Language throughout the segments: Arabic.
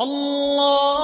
الله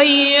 حي